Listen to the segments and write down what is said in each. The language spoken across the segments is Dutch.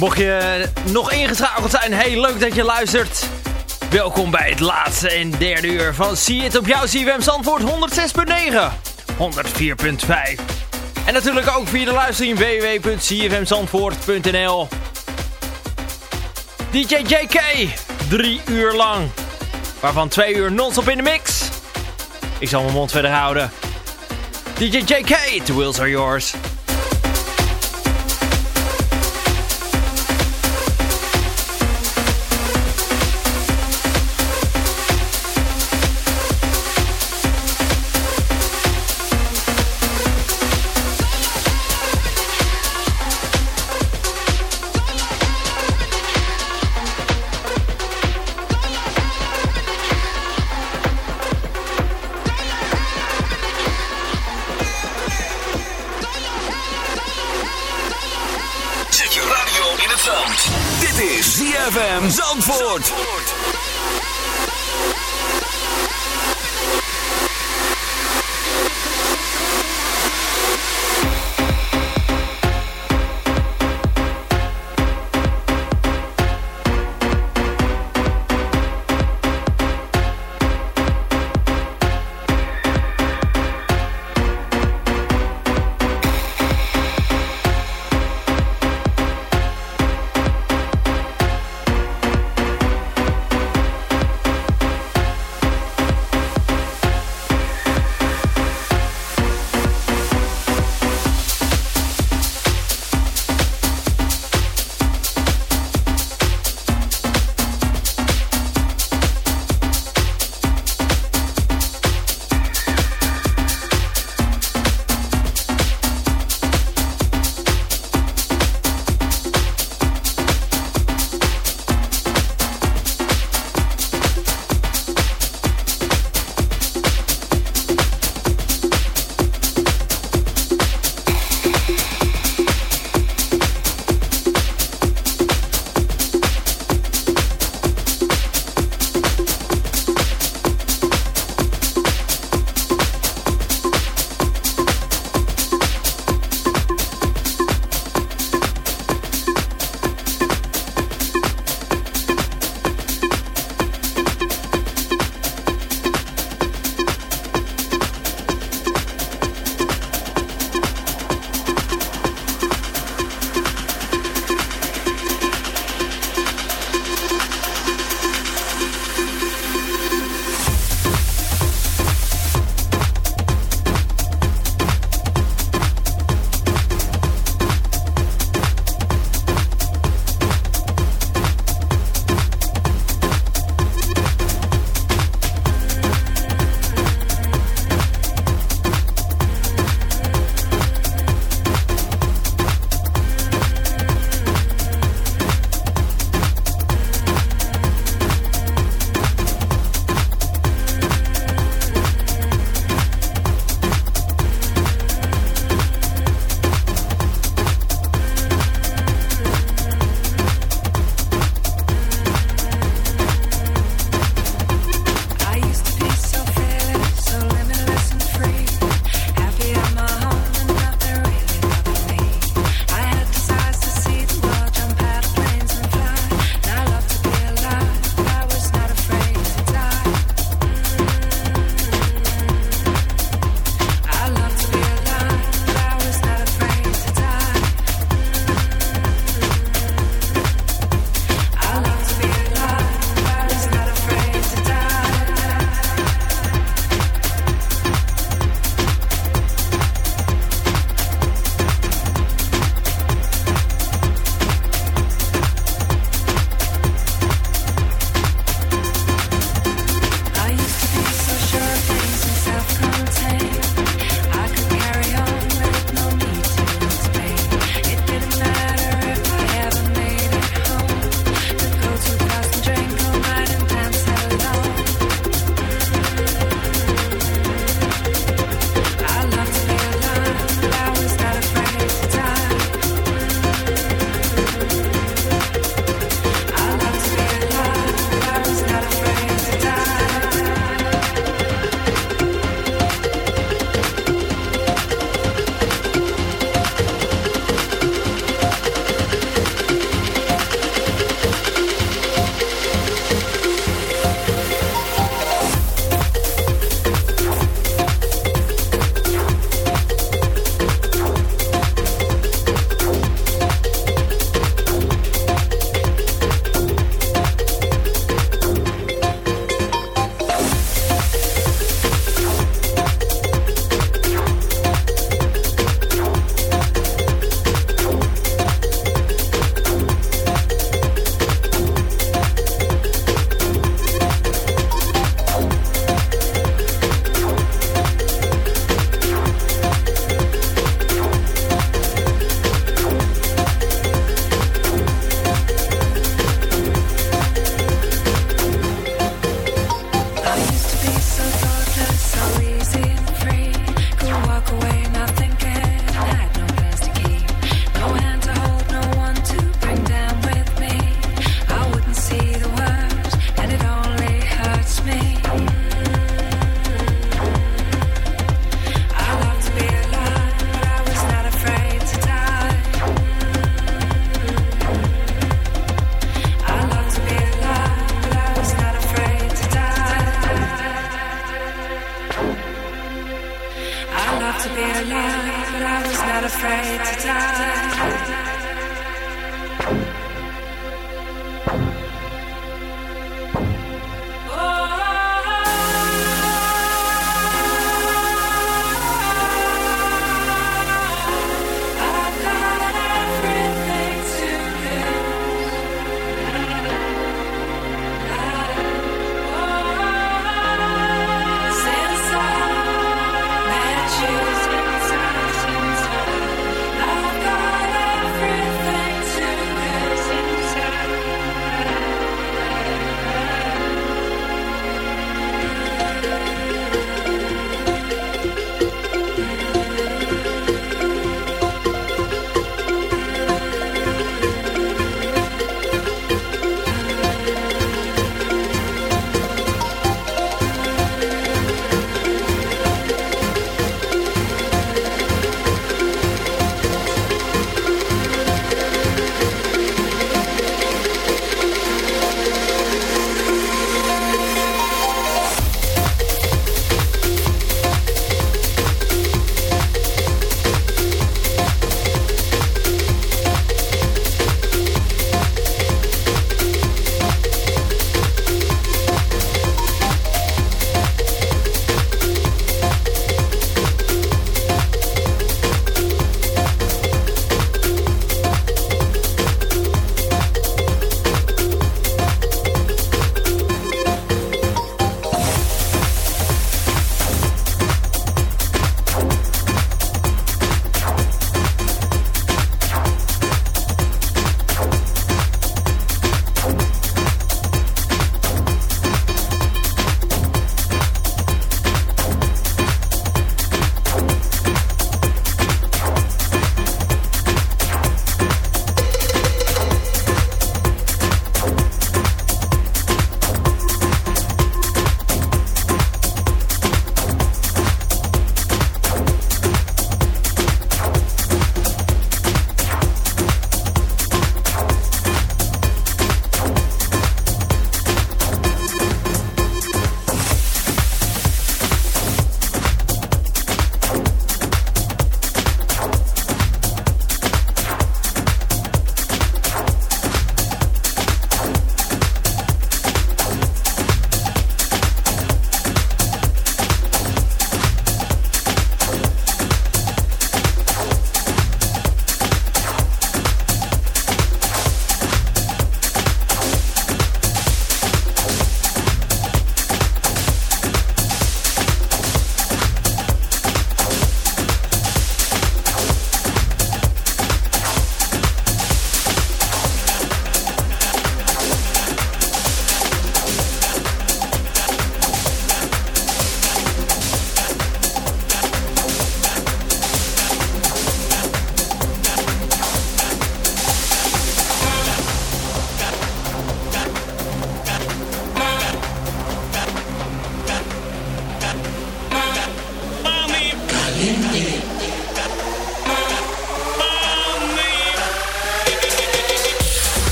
Mocht je nog ingeschakeld zijn, hey, leuk dat je luistert. Welkom bij het laatste en derde uur van Zie het op jouw CWM Zandvoort 106.9, 104.5. En natuurlijk ook via de livestream www.cfmzandvoort.nl DJ JK, drie uur lang. Waarvan twee uur non-stop in de mix. Ik zal mijn mond verder houden. DJ JK, the wheels are yours.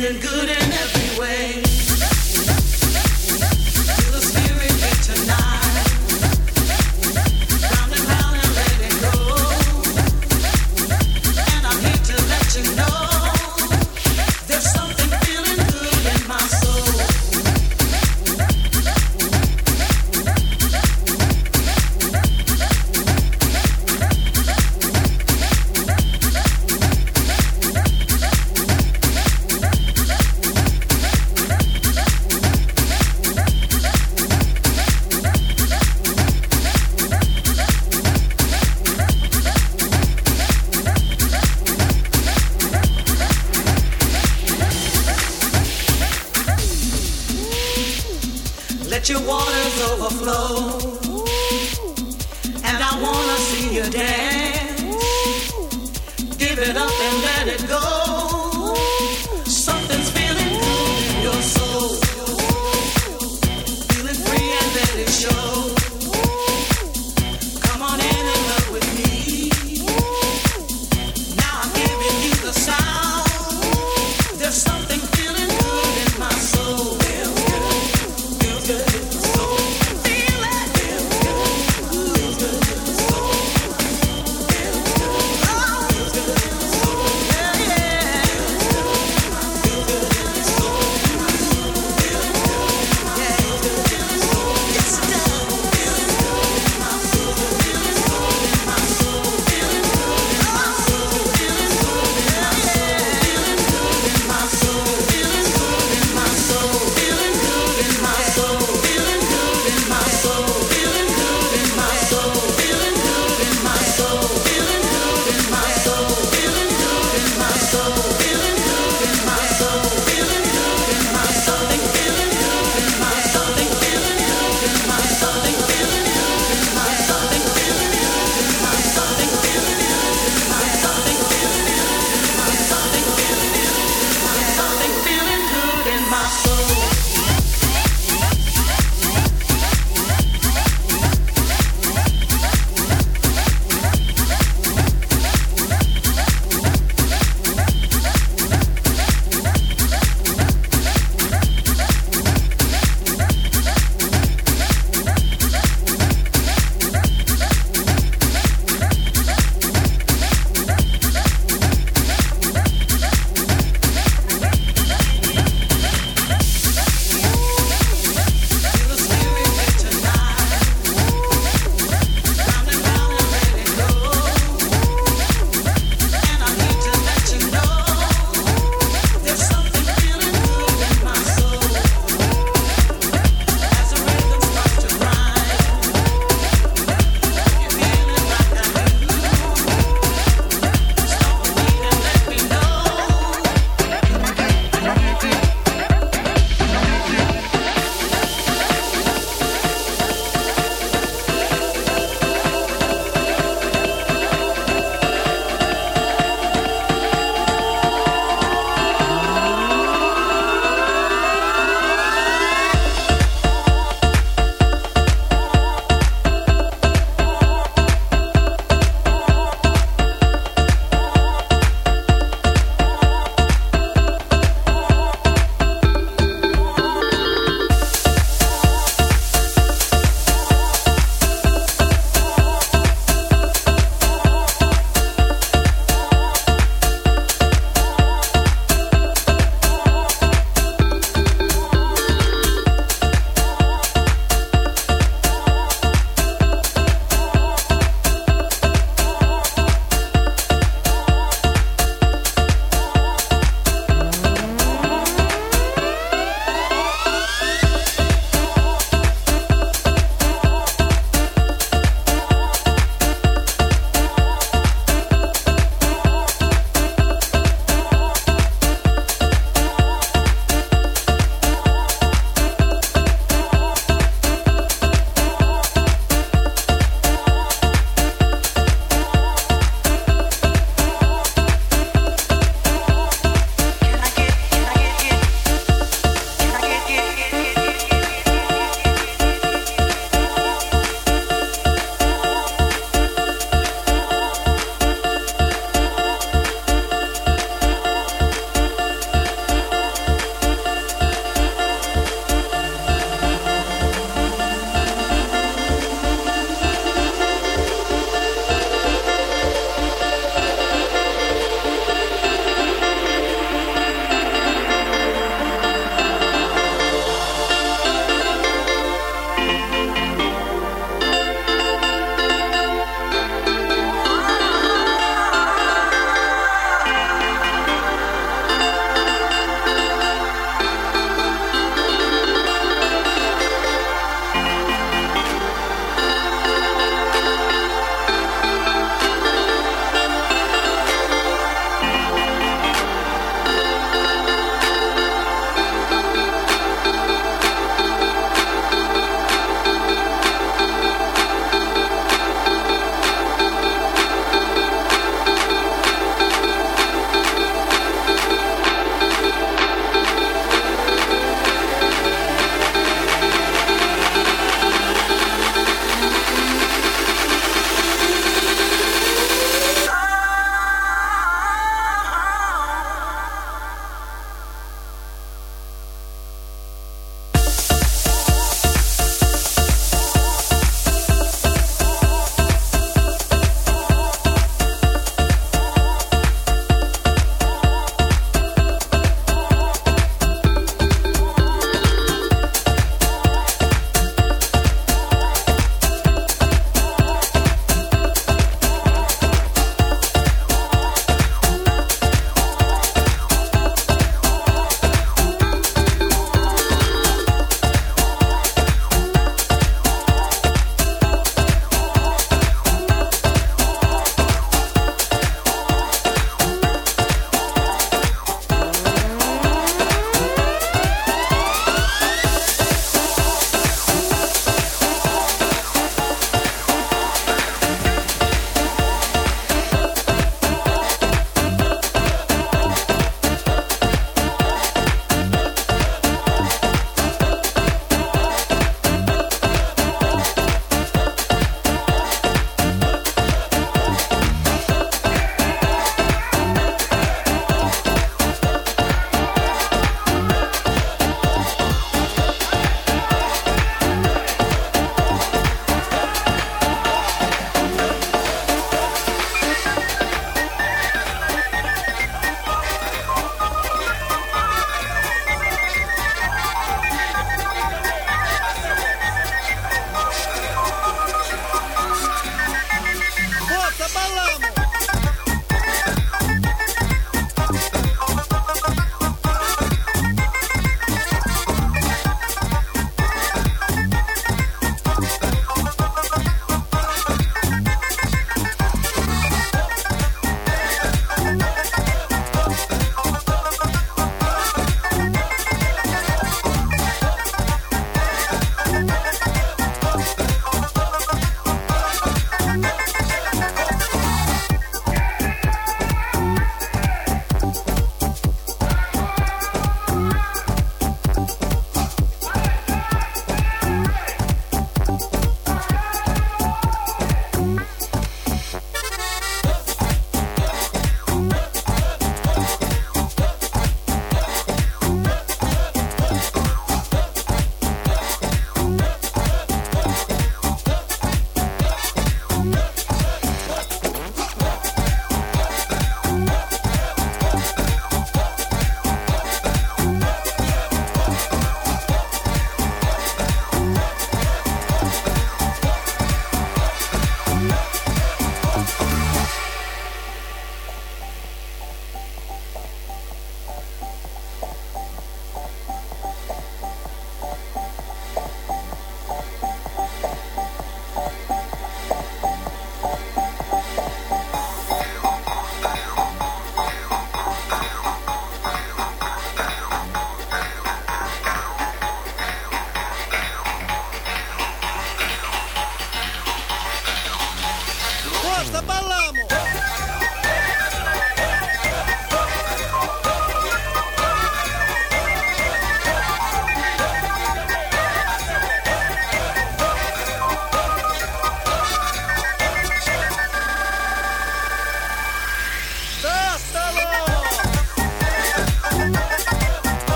feeling good and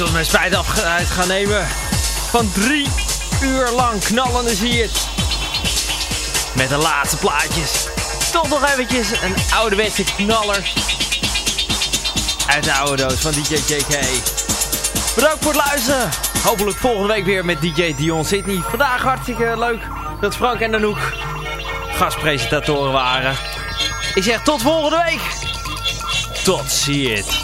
tot mijn spijt afscheid gaan nemen. Van 3 uur lang knallende zie het. Met de laatste plaatjes. Toch nog eventjes een ouderwetse knaller. Uit de oude doos van DJ JK. Bedankt voor het luisteren. Hopelijk volgende week weer met DJ Dion Sydney. Vandaag hartstikke leuk dat Frank en Anouk gastpresentatoren waren. Ik zeg tot volgende week. Tot ziens.